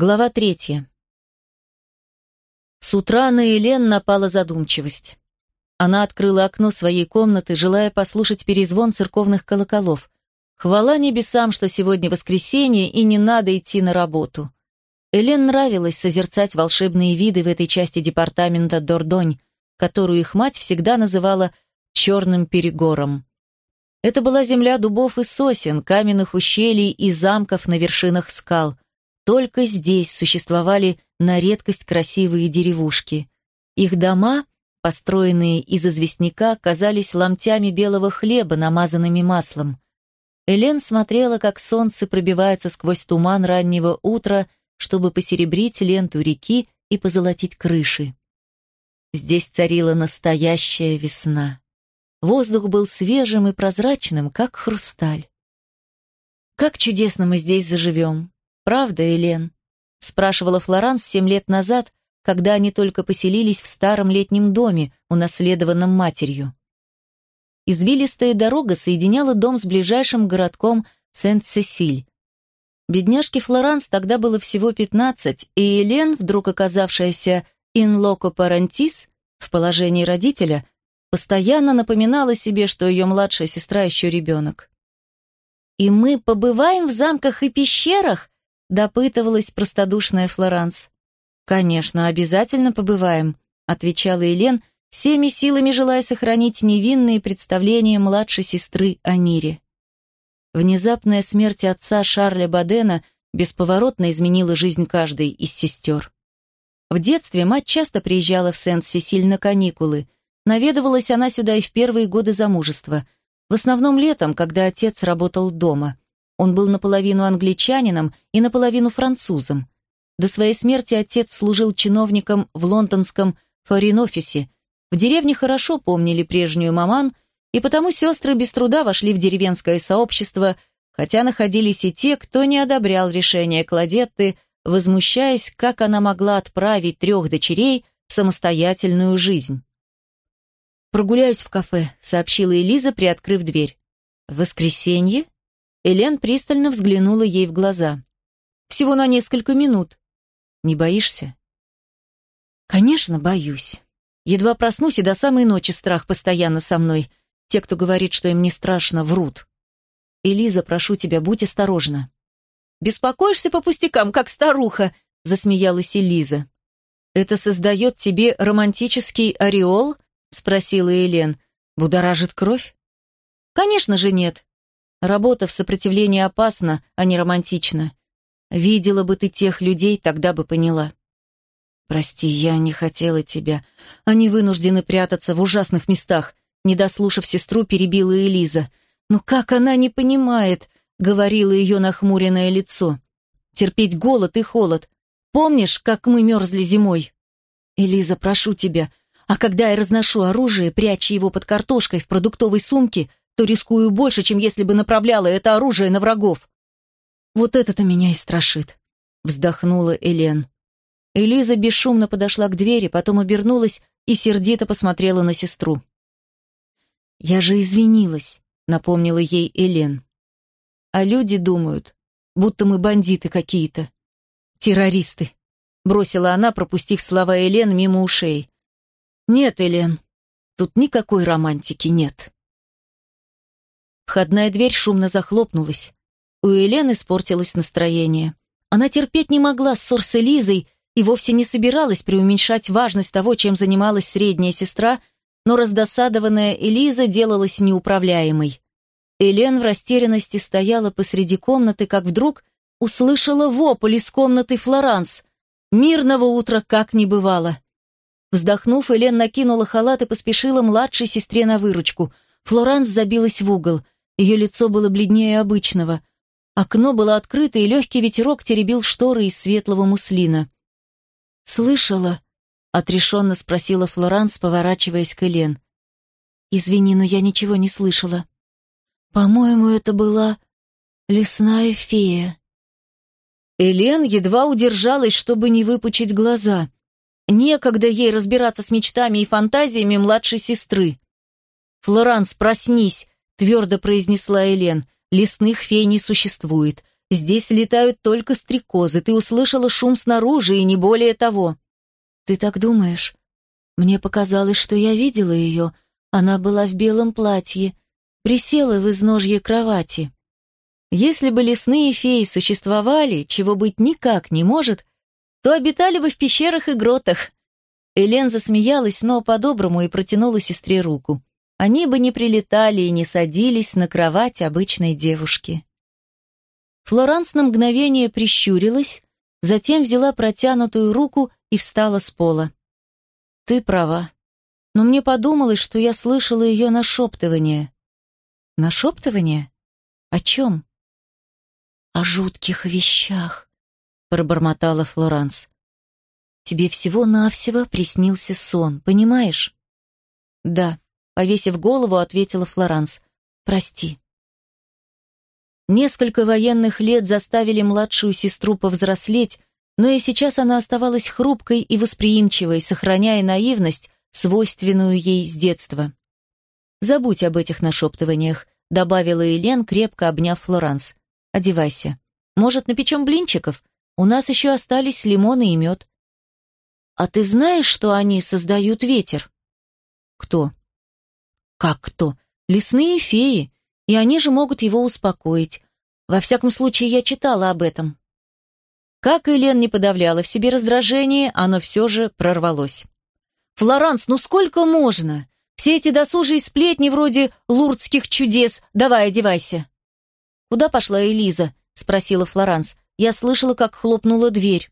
Глава третья. С утра на Елен напала задумчивость. Она открыла окно своей комнаты, желая послушать перезвон церковных колоколов. Хвала небесам, что сегодня воскресенье и не надо идти на работу. Элен нравилось созерцать волшебные виды в этой части департамента Дордонь, которую их мать всегда называла «черным перегором». Это была земля дубов и сосен, каменных ущелий и замков на вершинах скал – только здесь существовали на редкость красивые деревушки. Их дома, построенные из известняка, казались ломтями белого хлеба, намазанными маслом. Элен смотрела, как солнце пробивается сквозь туман раннего утра, чтобы посеребрить ленту реки и позолотить крыши. Здесь царила настоящая весна. Воздух был свежим и прозрачным, как хрусталь. «Как чудесно мы здесь заживем!» «Правда, Элен?» — спрашивала Флоранс семь лет назад, когда они только поселились в старом летнем доме, унаследованном матерью. Извилистая дорога соединяла дом с ближайшим городком Сент-Сесиль. Бедняжке Флоранс тогда было всего пятнадцать, и Элен, вдруг оказавшаяся «in loco parentis» в положении родителя, постоянно напоминала себе, что ее младшая сестра еще ребенок. «И мы побываем в замках и пещерах?» Допытывалась простодушная Флоранс. «Конечно, обязательно побываем», — отвечала Елен, всеми силами желая сохранить невинные представления младшей сестры о мире. Внезапная смерть отца Шарля Бадена бесповоротно изменила жизнь каждой из сестер. В детстве мать часто приезжала в Сент-Сесиль на каникулы. Наведывалась она сюда и в первые годы замужества. В основном летом, когда отец работал дома. Он был наполовину англичанином и наполовину французом. До своей смерти отец служил чиновником в лондонском форин-офисе. В деревне хорошо помнили прежнюю маман, и потому сестры без труда вошли в деревенское сообщество, хотя находились и те, кто не одобрял решение Кладетты, возмущаясь, как она могла отправить трех дочерей в самостоятельную жизнь. «Прогуляюсь в кафе», — сообщила Элиза, приоткрыв дверь. «В воскресенье?» Элен пристально взглянула ей в глаза. «Всего на несколько минут. Не боишься?» «Конечно, боюсь. Едва проснусь, и до самой ночи страх постоянно со мной. Те, кто говорит, что им не страшно, врут. Элиза, прошу тебя, будь осторожна». «Беспокоишься по пустякам, как старуха», — засмеялась Элиза. «Это создает тебе романтический ореол?» — спросила Элен. «Будоражит кровь?» «Конечно же нет. Работа в сопротивлении опасна, а не романтична. Видела бы ты тех людей, тогда бы поняла. Прости, я не хотела тебя. Они вынуждены прятаться в ужасных местах. Не дослушав сестру, перебила Элиза. «Ну как она не понимает?» — говорило ее нахмуренное лицо. «Терпеть голод и холод. Помнишь, как мы мерзли зимой?» «Элиза, прошу тебя, а когда я разношу оружие, пряча его под картошкой в продуктовой сумке, то рискую больше, чем если бы направляла это оружие на врагов. Вот это-то меня и страшит, вздохнула Элен. Элиза бесшумно подошла к двери, потом обернулась и сердито посмотрела на сестру. «Я же извинилась», — напомнила ей Элен. «А люди думают, будто мы бандиты какие-то. Террористы», — бросила она, пропустив слова Элен мимо ушей. «Нет, Элен, тут никакой романтики нет». Входная дверь шумно захлопнулась. У Елены испортилось настроение. Она терпеть не могла ссор с Элизой и вовсе не собиралась преуменьшать важность того, чем занималась средняя сестра, но раздосадованная Элиза делалась неуправляемой. Элен в растерянности стояла посреди комнаты, как вдруг услышала вопль из комнаты Флоранс. Мирного утра как не бывало. Вздохнув, Элен накинула халат и поспешила младшей сестре на выручку. Флоранс забилась в угол. Ее лицо было бледнее обычного. Окно было открыто, и легкий ветерок теребил шторы из светлого муслина. «Слышала?» — отрешенно спросила Флоранс, поворачиваясь к Элен. «Извини, но я ничего не слышала. По-моему, это была лесная фея». Элен едва удержалась, чтобы не выпучить глаза. Некогда ей разбираться с мечтами и фантазиями младшей сестры. «Флоранс, проснись!» Твердо произнесла Элен. Лесных фей не существует. Здесь летают только стрекозы. Ты услышала шум снаружи и не более того». «Ты так думаешь?» Мне показалось, что я видела ее. Она была в белом платье, присела в изножье кровати. Если бы лесные феи существовали, чего быть никак не может, то обитали бы в пещерах и гротах. Элен засмеялась, но по-доброму и протянула сестре руку. Они бы не прилетали и не садились на кровать обычной девушки. Флоранс на мгновение прищурилась, затем взяла протянутую руку и встала с пола. «Ты права. Но мне подумалось, что я слышала ее нашептывание». «Нашептывание? О чем?» «О жутких вещах», — пробормотала Флоранс. «Тебе всего-навсего приснился сон, понимаешь?» «Да», — повесив голову, ответила Флоранс. «Прости». Несколько военных лет заставили младшую сестру повзрослеть, но и сейчас она оставалась хрупкой и восприимчивой, сохраняя наивность, свойственную ей с детства. «Забудь об этих нашептываниях», — добавила Елен, крепко обняв Флоранс. «Одевайся. Может, напечем блинчиков? У нас еще остались лимоны и мед». «А ты знаешь, что они создают ветер?» «Кто?» «Как кто? Лесные феи и они же могут его успокоить. Во всяком случае, я читала об этом. Как Элен не подавляла в себе раздражение, оно все же прорвалось. «Флоранс, ну сколько можно? Все эти досужие сплетни вроде лурдских чудес. Давай, одевайся». «Куда пошла Элиза?» — спросила Флоранс. Я слышала, как хлопнула дверь.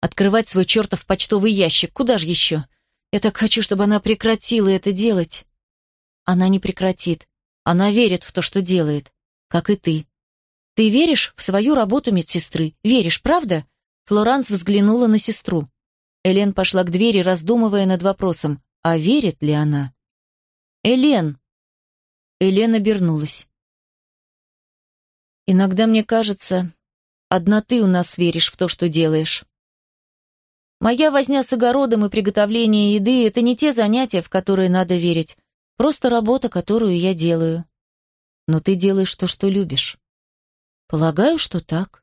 «Открывать свой чертов почтовый ящик. Куда же еще? Я так хочу, чтобы она прекратила это делать». «Она не прекратит. Она верит в то, что делает, как и ты. Ты веришь в свою работу медсестры? Веришь, правда? Флоранс взглянула на сестру. Элен пошла к двери, раздумывая над вопросом, а верит ли она? Элен. Элен обернулась. Иногда мне кажется, одна ты у нас веришь в то, что делаешь. Моя возня с огородом и приготовление еды — это не те занятия, в которые надо верить. Просто работа, которую я делаю. Но ты делаешь то, что любишь. Полагаю, что так.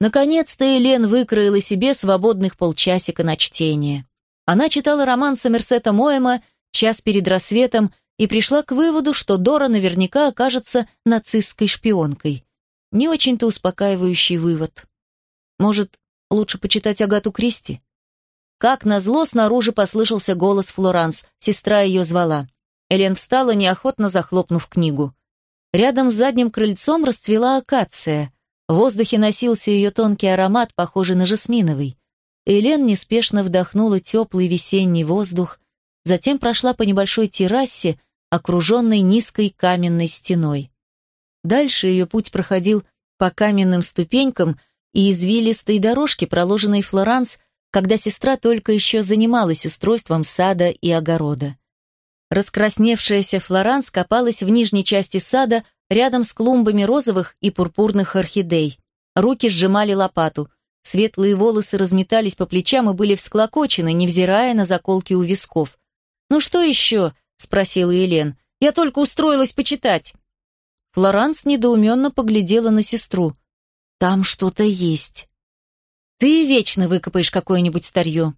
Наконец-то Элен выкроила себе свободных полчасика на чтение. Она читала роман Сомерсета Моэма «Час перед рассветом» и пришла к выводу, что Дора наверняка окажется нацистской шпионкой. Не очень-то успокаивающий вывод. Может, лучше почитать Агату Кристи? Как назло, снаружи послышался голос Флоранс, сестра ее звала. Элен встала, неохотно захлопнув книгу. Рядом с задним крыльцом расцвела акация. В воздухе носился ее тонкий аромат, похожий на жасминовый. Элен неспешно вдохнула теплый весенний воздух, затем прошла по небольшой террасе, окруженной низкой каменной стеной. Дальше ее путь проходил по каменным ступенькам и извилистой дорожке, проложенной Флоранс, когда сестра только еще занималась устройством сада и огорода. Раскрасневшаяся Флоранс копалась в нижней части сада рядом с клумбами розовых и пурпурных орхидей. Руки сжимали лопату. Светлые волосы разметались по плечам и были всклокочены, невзирая на заколки у висков. «Ну что еще?» — спросила Елен. «Я только устроилась почитать». Флоранс недоуменно поглядела на сестру. «Там что-то есть». «Ты вечно выкопаешь какое-нибудь старье».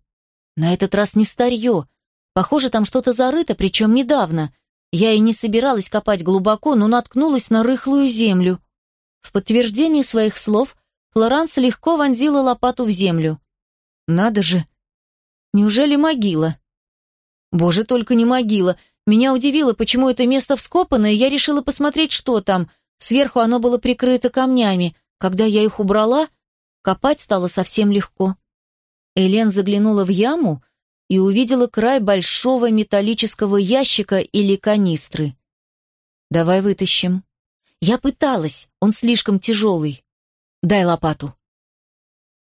«На этот раз не старье. Похоже, там что-то зарыто, причем недавно. Я и не собиралась копать глубоко, но наткнулась на рыхлую землю. В подтверждение своих слов Флоранс легко вонзила лопату в землю. Надо же! Неужели могила? Боже, только не могила. Меня удивило, почему это место вскопано, и я решила посмотреть, что там. Сверху оно было прикрыто камнями. Когда я их убрала, копать стало совсем легко. Элен заглянула в яму — и увидела край большого металлического ящика или канистры. «Давай вытащим». «Я пыталась, он слишком тяжелый. Дай лопату».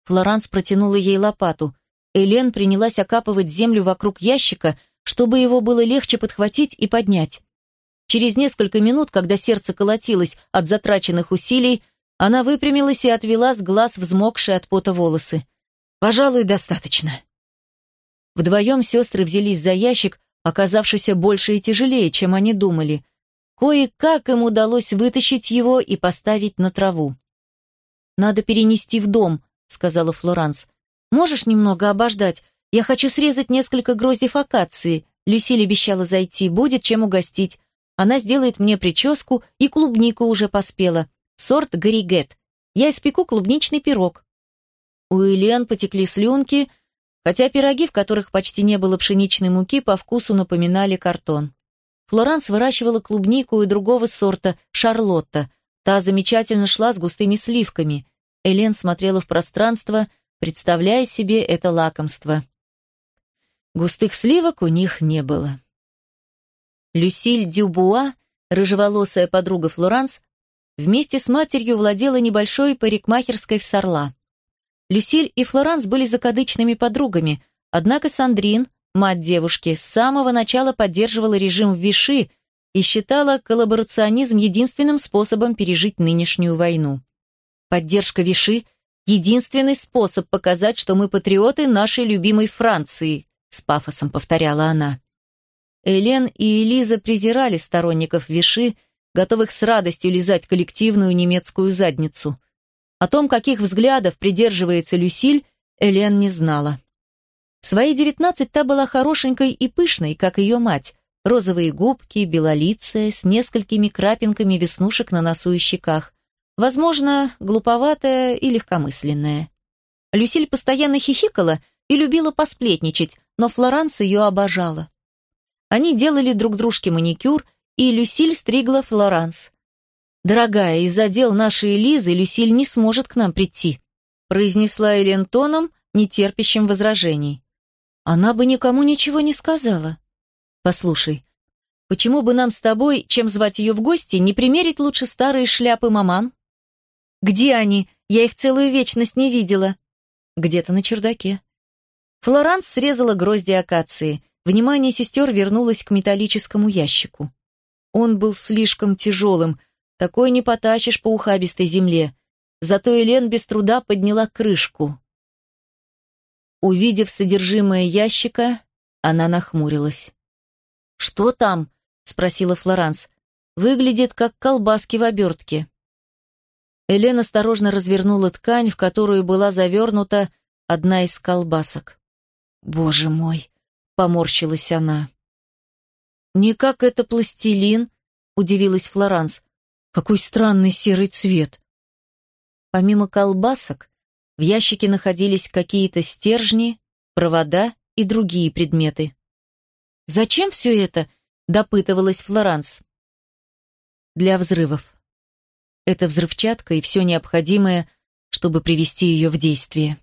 Флоранс протянула ей лопату. Элен принялась окапывать землю вокруг ящика, чтобы его было легче подхватить и поднять. Через несколько минут, когда сердце колотилось от затраченных усилий, она выпрямилась и отвела с глаз взмокшие от пота волосы. «Пожалуй, достаточно». Вдвоем сестры взялись за ящик, оказавшийся больше и тяжелее, чем они думали. Кое-как им удалось вытащить его и поставить на траву. «Надо перенести в дом», — сказала Флоранс. «Можешь немного обождать? Я хочу срезать несколько гроздев акации. Люсиль обещала зайти, будет чем угостить. Она сделает мне прическу, и клубнику уже поспела. Сорт Горигет. Я испеку клубничный пирог». У Элен потекли слюнки, хотя пироги, в которых почти не было пшеничной муки, по вкусу напоминали картон. Флоранс выращивала клубнику и другого сорта, шарлотта. Та замечательно шла с густыми сливками. Элен смотрела в пространство, представляя себе это лакомство. Густых сливок у них не было. Люсиль Дюбуа, рыжеволосая подруга Флоранс, вместе с матерью владела небольшой парикмахерской в Сарла. Люсиль и Флоранс были закадычными подругами, однако Сандрин, Мать девушки с самого начала поддерживала режим в Виши и считала коллаборационизм единственным способом пережить нынешнюю войну. Поддержка Виши – единственный способ показать, что мы патриоты нашей любимой Франции, с пафосом повторяла она. Элен и Элиза презирали сторонников Виши, готовых с радостью лизать коллективную немецкую задницу. О том, каких взглядов придерживается Люсиль, Элен не знала. В свои девятнадцать та была хорошенькой и пышной, как ее мать. Розовые губки, белолицая, с несколькими крапинками веснушек на носу и щеках. Возможно, глуповатая и легкомысленная. Люсиль постоянно хихикала и любила посплетничать, но Флоранс ее обожала. Они делали друг дружке маникюр, и Люсиль стригла Флоранс. «Дорогая, из-за дел нашей Элизы Люсиль не сможет к нам прийти», произнесла Элен тоном, нетерпящим возражений. Она бы никому ничего не сказала. Послушай, почему бы нам с тобой, чем звать ее в гости, не примерить лучше старые шляпы маман? Где они? Я их целую вечность не видела. Где-то на чердаке. Флоранс срезала грозди акации. Внимание сестер вернулось к металлическому ящику. Он был слишком тяжелым, такой не потащишь по ухабистой земле. Зато Элен без труда подняла крышку. Увидев содержимое ящика, она нахмурилась. «Что там?» — спросила Флоранс. «Выглядит, как колбаски в обертке». Элен осторожно развернула ткань, в которую была завернута одна из колбасок. «Боже мой!» — поморщилась она. «Не как это пластилин», — удивилась Флоранс. «Какой странный серый цвет!» Помимо колбасок, в ящике находились какие-то стержни, провода и другие предметы. «Зачем все это?» – допытывалась Флоранс. «Для взрывов. Это взрывчатка и все необходимое, чтобы привести ее в действие».